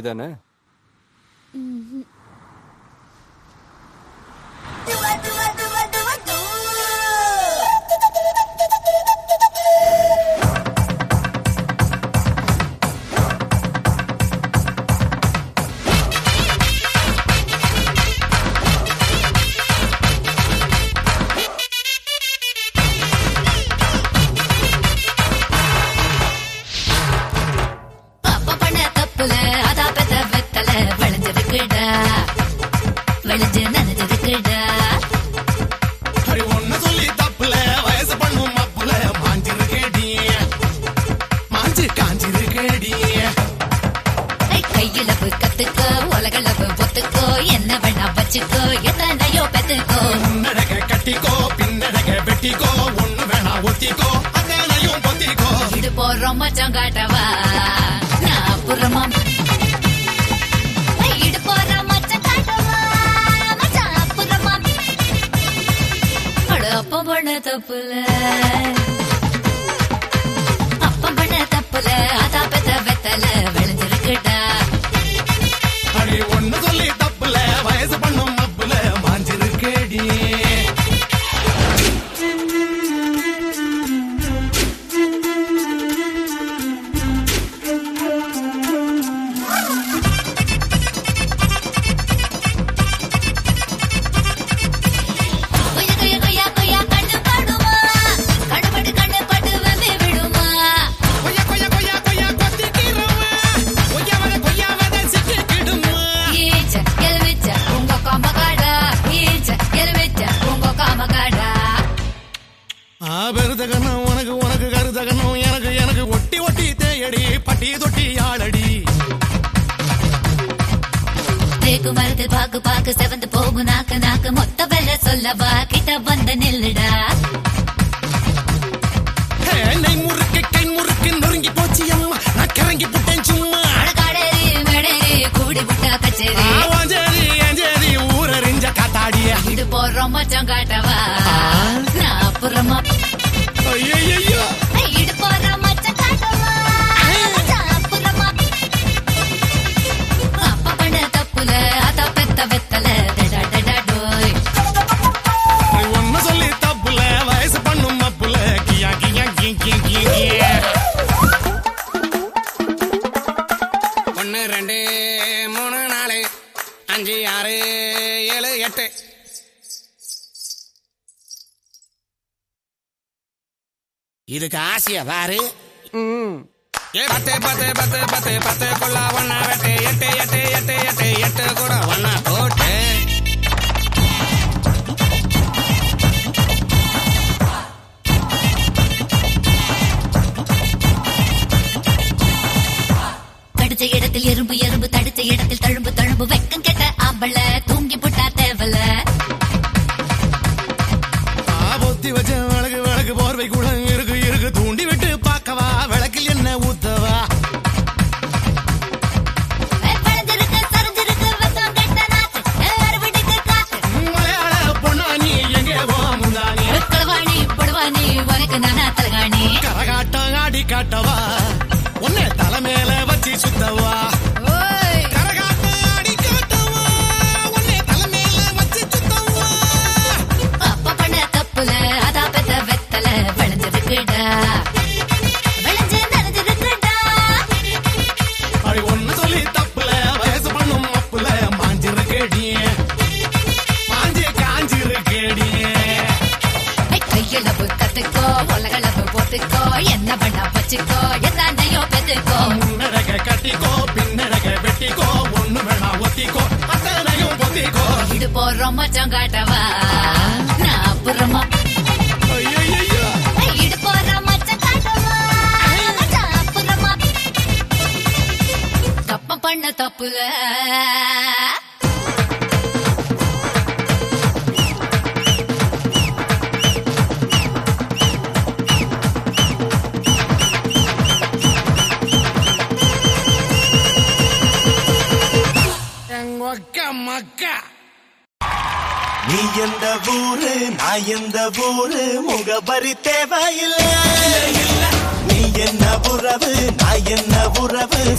किधन है दुआ, दुआ, दुआ। கையிலவு கத்துக்கோ உலகளவு ஒத்துக்கோ என்ன வேணா வச்சுக்கோ எத்தனையோ பெத்துக்கோ. முன்னடக கட்டிக்கோ பின்னடக வெட்டிக்கோ ஒண்ணு வேணா ஒத்திக்கோ அத்தனையும் பொத்திக்கோ. இது போறோம் மச்சான் காட்டவா? நான் போறோம் அப்பம் பண்ண தப்புல. அப்பம் பண்ண தப்புல அதா பெத்த வெத்தல. ஆ பெருதகனும் உனக்கு உனக்கு கருதகனும் எனக்கு எனக்கு ஒட்டி ஒட்டி தேயடி பட்டி தொட்டி ஆளடி. தேக்கு மரத்து பாக்கு பாக்கு செவந்து போகும் நாக்கு நாக்கு மொத்த வெள்ள சொல்லவா? கிட்ட வந்த நில்லுடா. நெய் முறுக்கு கை முறுக்கு நொறுங்கி போச்சு அம்மா. இதுக்கு ஆசையா பாரு. ஏ பத்து பத்து பத்து பத்து பத்து கொள்ள ஒன்னா வெட்டு எட்டு எட்டு எட்டு எட்டு எட்டு கூட ஒன்னா போட்டு. கடிச்ச இடத்தில் எறும்பு எறும்பு தடிச்ச இடத்தில் தழும்பு தழும்பு வெக்கம் கெட்ட ஆம்பள தூங்கி புட்டா தேவல. ஆ, பொத்தி வச்ச விளக்கு விளக்கு போர்வை கூட காட்டவா? என்ன பண்ணா வச்சுக்கோ? எத்தனையோ பெத்துக்கோ. முன்னடக கட்டிக்கோ பின்னடக வெட்டிக்கோ ஒண்ணு வேணா ஒத்திக்கோ அத்தனையும் பொத்திக்கோ. இது போறோம் மச்சம் காட்டவா? நான் அப்புறமா. ஐ, நீ எந்த ஊரு நான் எந்த ஊரு முகபரி தேவையில்லை. நீ என்ன உறவு நான் என்ன உறவு?